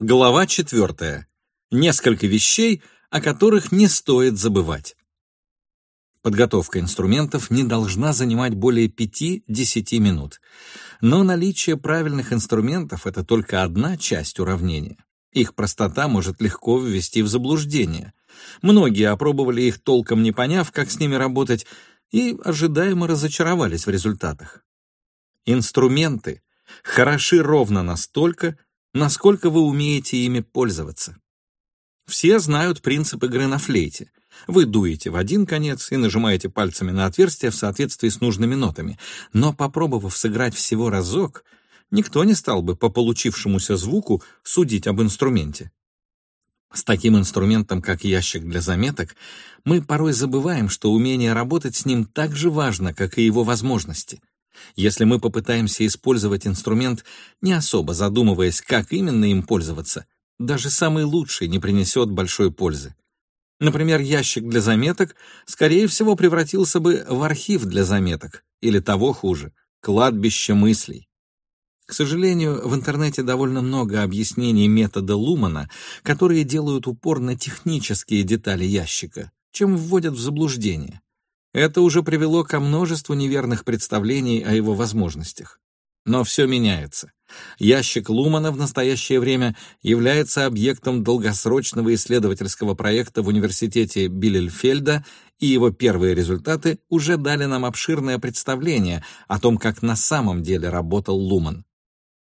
Глава четвертая. Несколько вещей, о которых не стоит забывать. Подготовка инструментов не должна занимать более 5-10 минут. Но наличие правильных инструментов — это только одна часть уравнения. Их простота может легко ввести в заблуждение. Многие опробовали их, толком не поняв, как с ними работать, и ожидаемо разочаровались в результатах. Инструменты хороши ровно настолько, насколько вы умеете ими пользоваться. Все знают принцип игры на флейте. Вы дуете в один конец и нажимаете пальцами на отверстие в соответствии с нужными нотами. Но попробовав сыграть всего разок, никто не стал бы по получившемуся звуку судить об инструменте. С таким инструментом, как ящик для заметок, мы порой забываем, что умение работать с ним так же важно, как и его возможности. Если мы попытаемся использовать инструмент, не особо задумываясь, как именно им пользоваться, даже самый лучший не принесет большой пользы. Например, ящик для заметок, скорее всего, превратился бы в архив для заметок, или того хуже, кладбище мыслей. К сожалению, в интернете довольно много объяснений метода Лумана, которые делают упор на технические детали ящика, чем вводят в заблуждение. Это уже привело ко множеству неверных представлений о его возможностях. Но все меняется. Ящик Лумана в настоящее время является объектом долгосрочного исследовательского проекта в университете Биллельфельда, и его первые результаты уже дали нам обширное представление о том, как на самом деле работал Луман.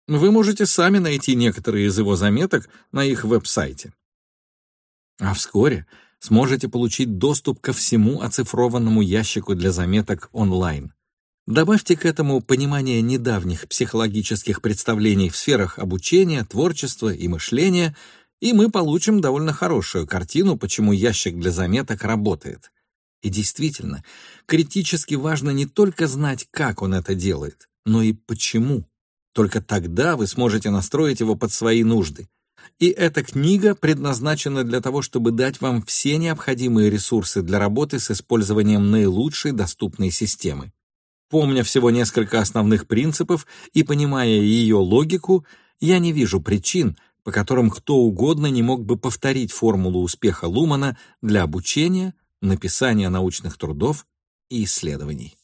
Вы можете сами найти некоторые из его заметок на их веб-сайте. А вскоре сможете получить доступ ко всему оцифрованному ящику для заметок онлайн. Добавьте к этому понимание недавних психологических представлений в сферах обучения, творчества и мышления, и мы получим довольно хорошую картину, почему ящик для заметок работает. И действительно, критически важно не только знать, как он это делает, но и почему. Только тогда вы сможете настроить его под свои нужды. И эта книга предназначена для того, чтобы дать вам все необходимые ресурсы для работы с использованием наилучшей доступной системы. Помня всего несколько основных принципов и понимая ее логику, я не вижу причин, по которым кто угодно не мог бы повторить формулу успеха Лумана для обучения, написания научных трудов и исследований.